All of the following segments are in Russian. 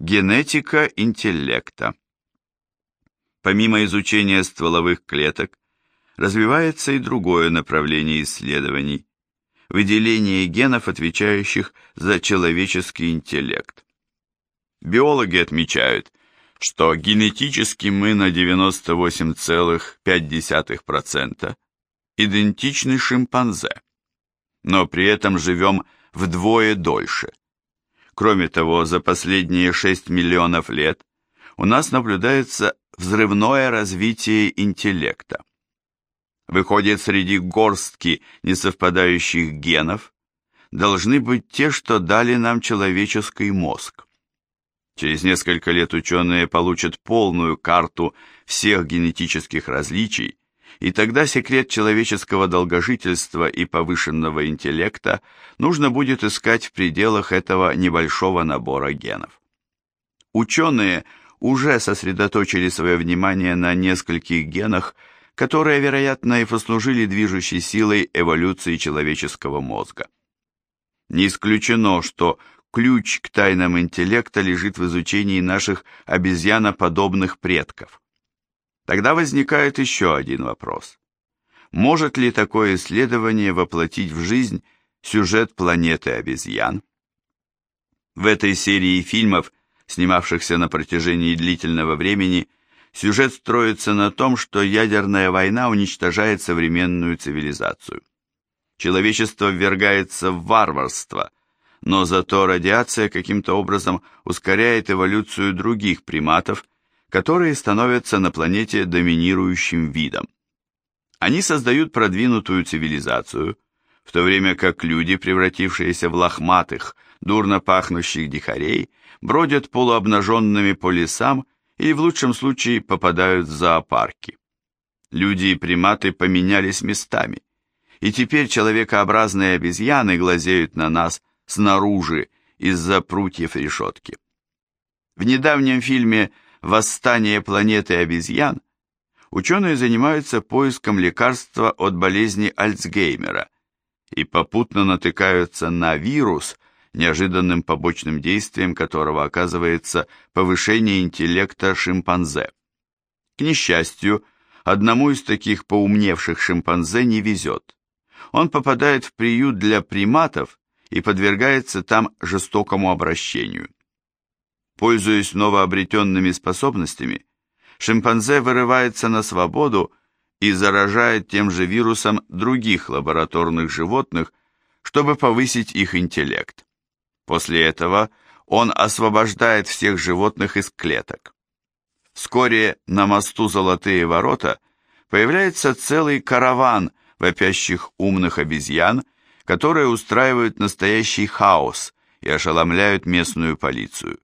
Генетика интеллекта. Помимо изучения стволовых клеток, развивается и другое направление исследований – выделение генов, отвечающих за человеческий интеллект. Биологи отмечают, что генетически мы на 98,5% идентичны шимпанзе, но при этом живем вдвое дольше. Кроме того, за последние 6 миллионов лет у нас наблюдается взрывное развитие интеллекта. Выходит, среди горстки несовпадающих генов должны быть те, что дали нам человеческий мозг. Через несколько лет ученые получат полную карту всех генетических различий, и тогда секрет человеческого долгожительства и повышенного интеллекта нужно будет искать в пределах этого небольшого набора генов. Ученые уже сосредоточили свое внимание на нескольких генах, которые, вероятно, и послужили движущей силой эволюции человеческого мозга. Не исключено, что ключ к тайнам интеллекта лежит в изучении наших обезьяноподобных предков. Тогда возникает еще один вопрос. Может ли такое исследование воплотить в жизнь сюжет планеты обезьян? В этой серии фильмов, снимавшихся на протяжении длительного времени, сюжет строится на том, что ядерная война уничтожает современную цивилизацию. Человечество ввергается в варварство – но зато радиация каким-то образом ускоряет эволюцию других приматов, которые становятся на планете доминирующим видом. Они создают продвинутую цивилизацию, в то время как люди, превратившиеся в лохматых, дурно пахнущих дикарей, бродят полуобнаженными по лесам или в лучшем случае попадают в зоопарки. Люди и приматы поменялись местами, и теперь человекообразные обезьяны глазеют на нас снаружи из-за прутьев решетки. В недавнем фильме «Восстание планеты обезьян» ученые занимаются поиском лекарства от болезни Альцгеймера и попутно натыкаются на вирус, неожиданным побочным действием которого оказывается повышение интеллекта шимпанзе. К несчастью, одному из таких поумневших шимпанзе не везет. Он попадает в приют для приматов и подвергается там жестокому обращению. Пользуясь новообретенными способностями, шимпанзе вырывается на свободу и заражает тем же вирусом других лабораторных животных, чтобы повысить их интеллект. После этого он освобождает всех животных из клеток. Вскоре на мосту Золотые ворота появляется целый караван вопящих умных обезьян которые устраивают настоящий хаос и ошеломляют местную полицию.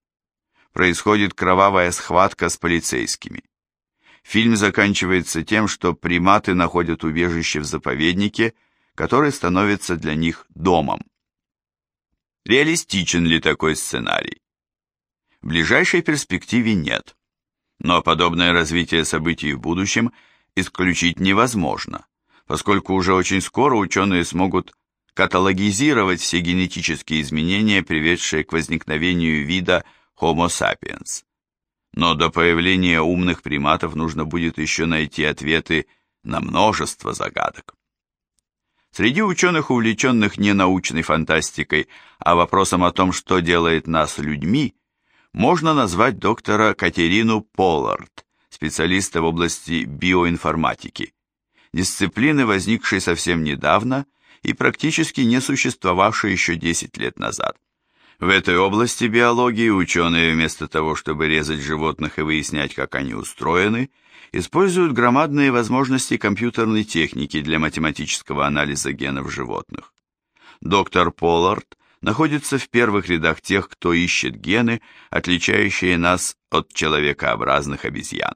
Происходит кровавая схватка с полицейскими. Фильм заканчивается тем, что приматы находят убежище в заповеднике, который становится для них домом. Реалистичен ли такой сценарий? В ближайшей перспективе нет. Но подобное развитие событий в будущем исключить невозможно, поскольку уже очень скоро ученые смогут каталогизировать все генетические изменения, приведшие к возникновению вида Homo sapiens. Но до появления умных приматов нужно будет еще найти ответы на множество загадок. Среди ученых, увлеченных не научной фантастикой, а вопросом о том, что делает нас людьми, можно назвать доктора Катерину Поллард, специалиста в области биоинформатики, дисциплины, возникшей совсем недавно и практически не существовавшей еще 10 лет назад. В этой области биологии ученые вместо того, чтобы резать животных и выяснять, как они устроены, используют громадные возможности компьютерной техники для математического анализа генов животных. Доктор Поллард находится в первых рядах тех, кто ищет гены, отличающие нас от человекообразных обезьян.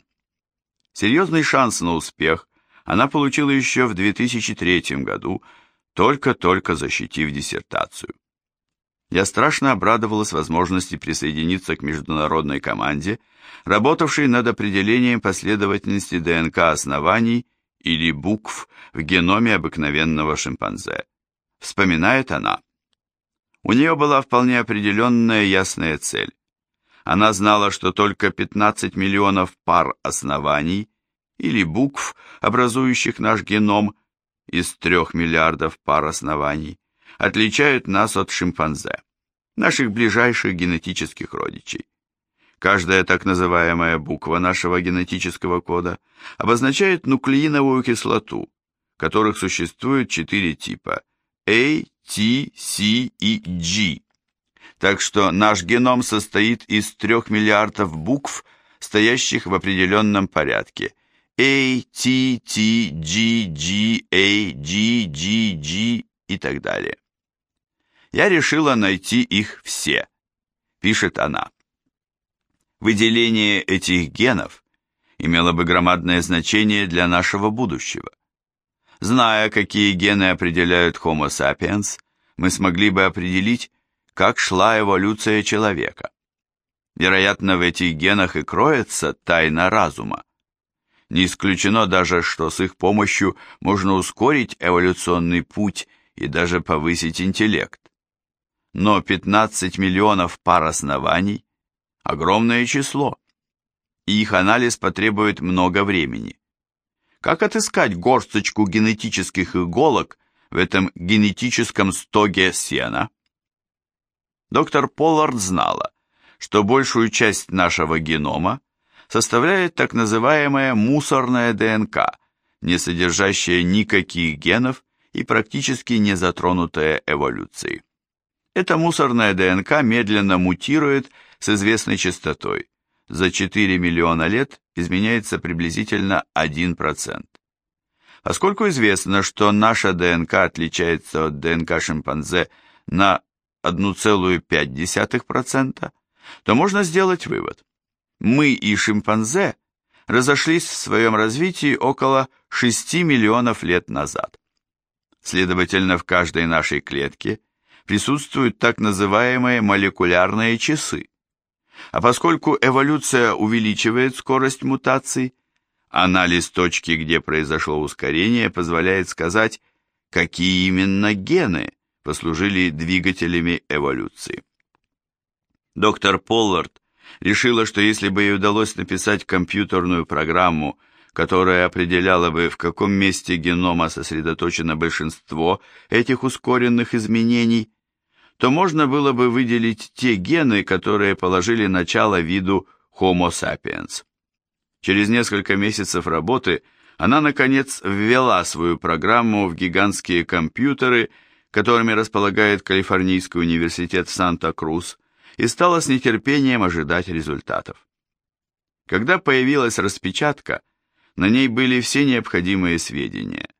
Серьезный шанс на успех она получила еще в 2003 году только-только защитив диссертацию. Я страшно обрадовалась возможности присоединиться к международной команде, работавшей над определением последовательности ДНК оснований или букв в геноме обыкновенного шимпанзе. Вспоминает она. У нее была вполне определенная ясная цель Она знала, что только 15 миллионов пар оснований или букв, образующих наш геном, из 3 миллиардов пар оснований, отличают нас от шимпанзе, наших ближайших генетических родичей. Каждая так называемая буква нашего генетического кода обозначает нуклеиновую кислоту, которых существует четыре типа A, T, C и G. Так что наш геном состоит из трех миллиардов букв, стоящих в определенном порядке. A, T, T, G, G, A, G, G, G и так далее. Я решила найти их все, пишет она. Выделение этих генов имело бы громадное значение для нашего будущего. Зная, какие гены определяют Homo sapiens, мы смогли бы определить, как шла эволюция человека. Вероятно, в этих генах и кроется тайна разума. Не исключено даже, что с их помощью можно ускорить эволюционный путь и даже повысить интеллект. Но 15 миллионов пар оснований огромное число, и их анализ потребует много времени. Как отыскать горсточку генетических иголок в этом генетическом стоге сена? Доктор Поллард знала, что большую часть нашего генома составляет так называемая мусорная ДНК, не содержащая никаких генов и практически не затронутая эволюцией. Эта мусорная ДНК медленно мутирует с известной частотой. За 4 миллиона лет изменяется приблизительно 1%. Поскольку известно, что наша ДНК отличается от ДНК шимпанзе на 1,5%, то можно сделать вывод. Мы и шимпанзе разошлись в своем развитии около 6 миллионов лет назад. Следовательно, в каждой нашей клетке присутствуют так называемые молекулярные часы. А поскольку эволюция увеличивает скорость мутаций, анализ точки, где произошло ускорение, позволяет сказать, какие именно гены послужили двигателями эволюции. Доктор Поллард решила, что если бы ей удалось написать компьютерную программу, которая определяла бы, в каком месте генома сосредоточено большинство этих ускоренных изменений, то можно было бы выделить те гены, которые положили начало виду Homo sapiens. Через несколько месяцев работы она, наконец, ввела свою программу в гигантские компьютеры, которыми располагает Калифорнийский университет Санта-Крус, и стала с нетерпением ожидать результатов. Когда появилась распечатка, на ней были все необходимые сведения.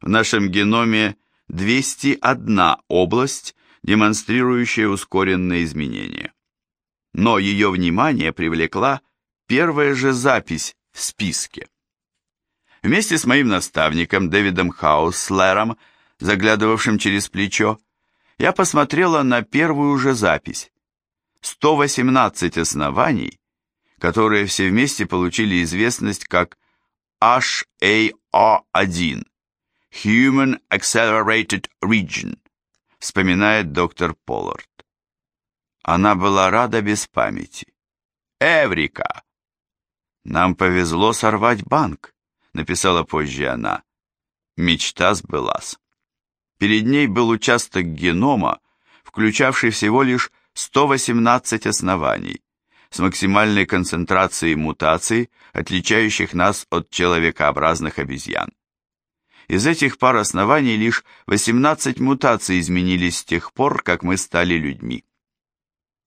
В нашем геноме 201 область, демонстрирующая ускоренные изменения. Но ее внимание привлекла первая же запись в списке. Вместе с моим наставником Дэвидом Хауслером, заглядывавшим через плечо, я посмотрела на первую же запись. 118 оснований, которые все вместе получили известность как HAR1 Human Accelerated Region вспоминает доктор Поллард. Она была рада без памяти. Эврика! Нам повезло сорвать банк, написала позже она. Мечта сбылась. Перед ней был участок генома, включавший всего лишь 118 оснований, с максимальной концентрацией мутаций, отличающих нас от человекообразных обезьян. Из этих пар оснований лишь 18 мутаций изменились с тех пор, как мы стали людьми.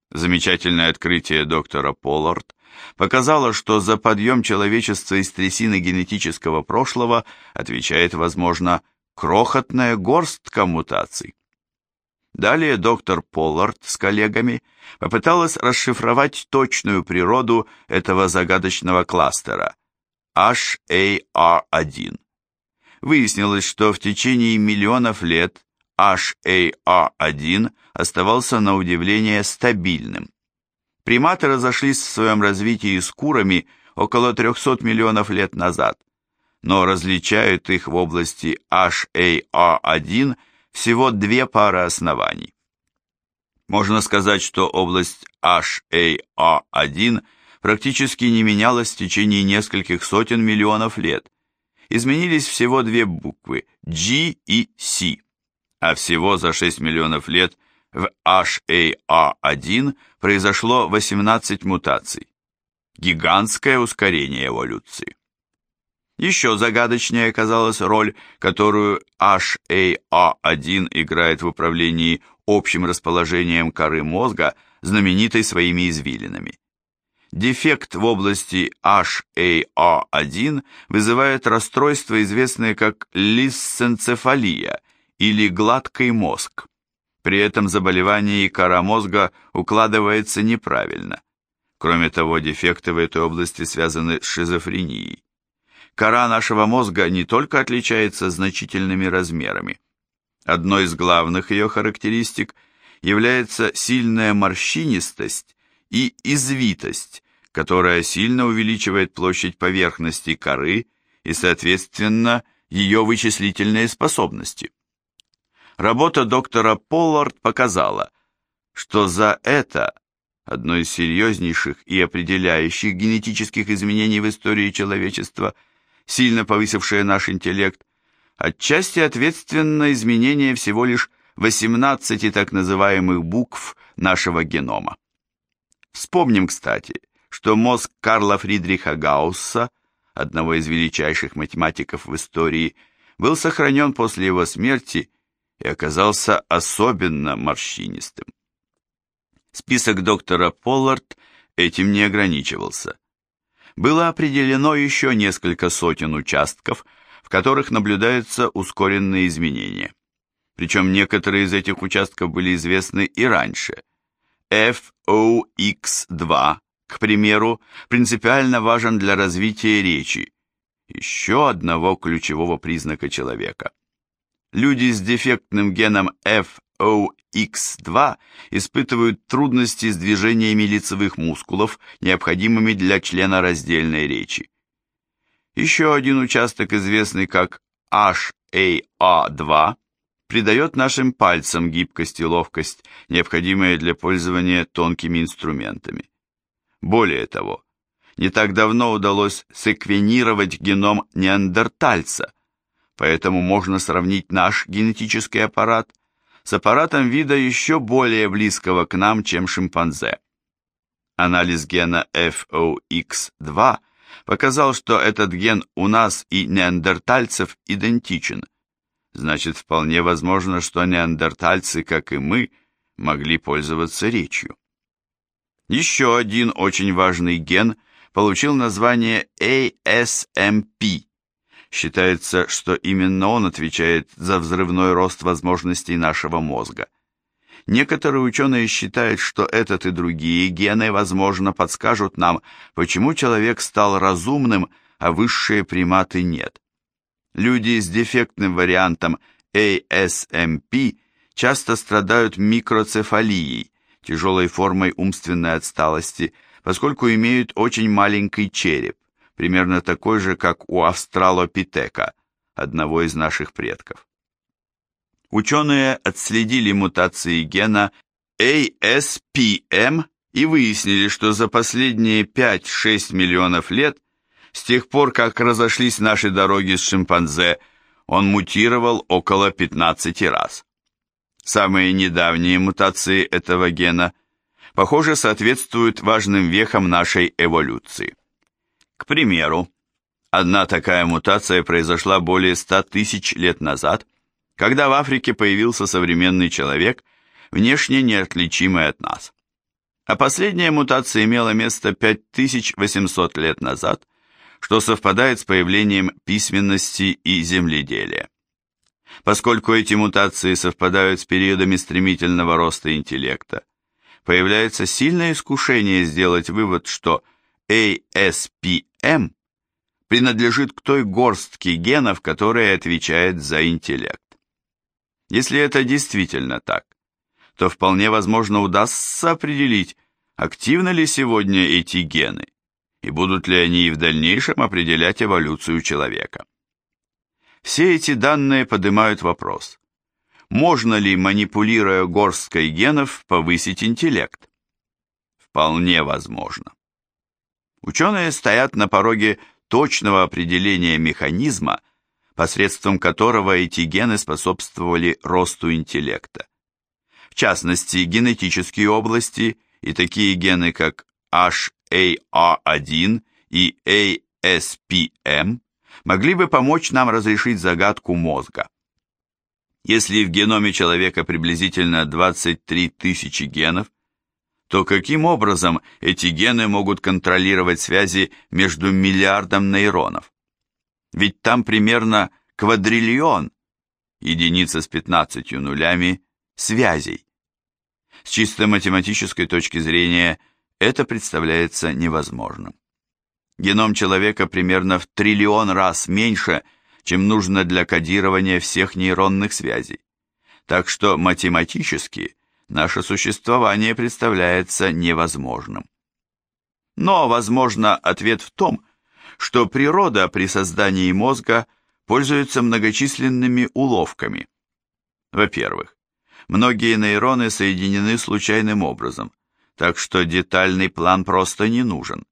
Замечательное открытие доктора Поллард показало, что за подъем человечества из трясины генетического прошлого отвечает, возможно, крохотная горстка мутаций. Далее доктор Поллард с коллегами попыталась расшифровать точную природу этого загадочного кластера HAR1 выяснилось, что в течение миллионов лет HAR1 оставался на удивление стабильным. Приматы разошлись в своем развитии с курами около 300 миллионов лет назад, но различают их в области HAR1 всего две пары оснований. Можно сказать, что область HAA1 практически не менялась в течение нескольких сотен миллионов лет. Изменились всего две буквы G и C, а всего за 6 миллионов лет в HAA1 произошло 18 мутаций. Гигантское ускорение эволюции. Еще загадочнее оказалась роль, которую HAA1 играет в управлении общим расположением коры мозга, знаменитой своими извилинами. Дефект в области HAA1 вызывает расстройство, известное как лисценцефалия или гладкий мозг. При этом заболевание и кора мозга укладывается неправильно. Кроме того, дефекты в этой области связаны с шизофренией. Кора нашего мозга не только отличается значительными размерами. Одной из главных ее характеристик является сильная морщинистость и извитость, которая сильно увеличивает площадь поверхности коры и, соответственно, ее вычислительные способности. Работа доктора Поллард показала, что за это одно из серьезнейших и определяющих генетических изменений в истории человечества – сильно повысившее наш интеллект, отчасти ответственно изменение всего лишь 18 так называемых букв нашего генома. Вспомним, кстати, что мозг Карла Фридриха Гаусса, одного из величайших математиков в истории, был сохранен после его смерти и оказался особенно морщинистым. Список доктора Поллард этим не ограничивался было определено еще несколько сотен участков, в которых наблюдаются ускоренные изменения. Причем некоторые из этих участков были известны и раньше. FOX2, к примеру, принципиально важен для развития речи, еще одного ключевого признака человека. Люди с дефектным геном FOX2 испытывают трудности с движениями лицевых мускулов, необходимыми для членораздельной речи. Еще один участок, известный как HAA2, придает нашим пальцам гибкость и ловкость, необходимые для пользования тонкими инструментами. Более того, не так давно удалось секвенировать геном неандертальца, поэтому можно сравнить наш генетический аппарат с аппаратом вида еще более близкого к нам, чем шимпанзе. Анализ гена FOX2 показал, что этот ген у нас и неандертальцев идентичен. Значит, вполне возможно, что неандертальцы, как и мы, могли пользоваться речью. Еще один очень важный ген получил название ASMP Считается, что именно он отвечает за взрывной рост возможностей нашего мозга. Некоторые ученые считают, что этот и другие гены, возможно, подскажут нам, почему человек стал разумным, а высшие приматы нет. Люди с дефектным вариантом ASMP часто страдают микроцефалией, тяжелой формой умственной отсталости, поскольку имеют очень маленький череп примерно такой же, как у австралопитека, одного из наших предков. Ученые отследили мутации гена ASPM и выяснили, что за последние 5-6 миллионов лет, с тех пор, как разошлись наши дороги с шимпанзе, он мутировал около 15 раз. Самые недавние мутации этого гена, похоже, соответствуют важным вехам нашей эволюции. К примеру, одна такая мутация произошла более 100 тысяч лет назад, когда в Африке появился современный человек, внешне неотличимый от нас. А последняя мутация имела место 5800 лет назад, что совпадает с появлением письменности и земледелия. Поскольку эти мутации совпадают с периодами стремительного роста интеллекта, появляется сильное искушение сделать вывод, что – ASPM принадлежит к той горстке генов, которая отвечает за интеллект. Если это действительно так, то вполне возможно удастся определить, активны ли сегодня эти гены, и будут ли они и в дальнейшем определять эволюцию человека. Все эти данные поднимают вопрос, можно ли, манипулируя горсткой генов, повысить интеллект? Вполне возможно. Ученые стоят на пороге точного определения механизма, посредством которого эти гены способствовали росту интеллекта. В частности, генетические области и такие гены, как HAR1 и ASPM, могли бы помочь нам разрешить загадку мозга. Если в геноме человека приблизительно 23 тысячи генов, то каким образом эти гены могут контролировать связи между миллиардом нейронов? Ведь там примерно квадриллион, единица с 15 нулями, связей. С чисто математической точки зрения это представляется невозможным. Геном человека примерно в триллион раз меньше, чем нужно для кодирования всех нейронных связей. Так что математически наше существование представляется невозможным. Но, возможно, ответ в том, что природа при создании мозга пользуется многочисленными уловками. Во-первых, многие нейроны соединены случайным образом, так что детальный план просто не нужен.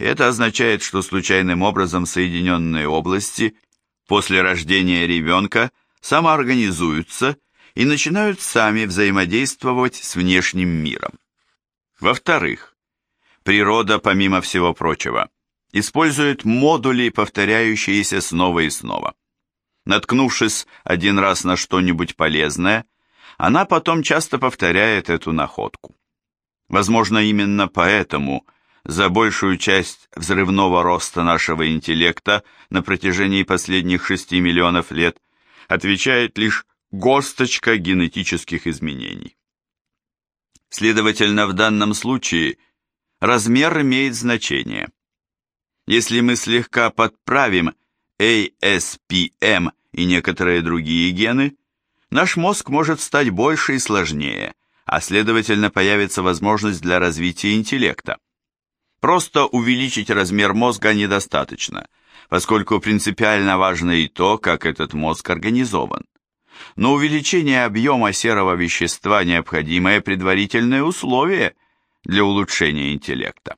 Это означает, что случайным образом соединенные области – после рождения ребенка самоорганизуются и начинают сами взаимодействовать с внешним миром. Во-вторых, природа, помимо всего прочего, использует модули, повторяющиеся снова и снова. Наткнувшись один раз на что-нибудь полезное, она потом часто повторяет эту находку. Возможно, именно поэтому – за большую часть взрывного роста нашего интеллекта на протяжении последних 6 миллионов лет отвечает лишь горсточка генетических изменений. Следовательно, в данном случае размер имеет значение. Если мы слегка подправим ASPM и некоторые другие гены, наш мозг может стать больше и сложнее, а следовательно появится возможность для развития интеллекта. Просто увеличить размер мозга недостаточно, поскольку принципиально важно и то, как этот мозг организован. Но увеличение объема серого вещества – необходимое предварительное условие для улучшения интеллекта.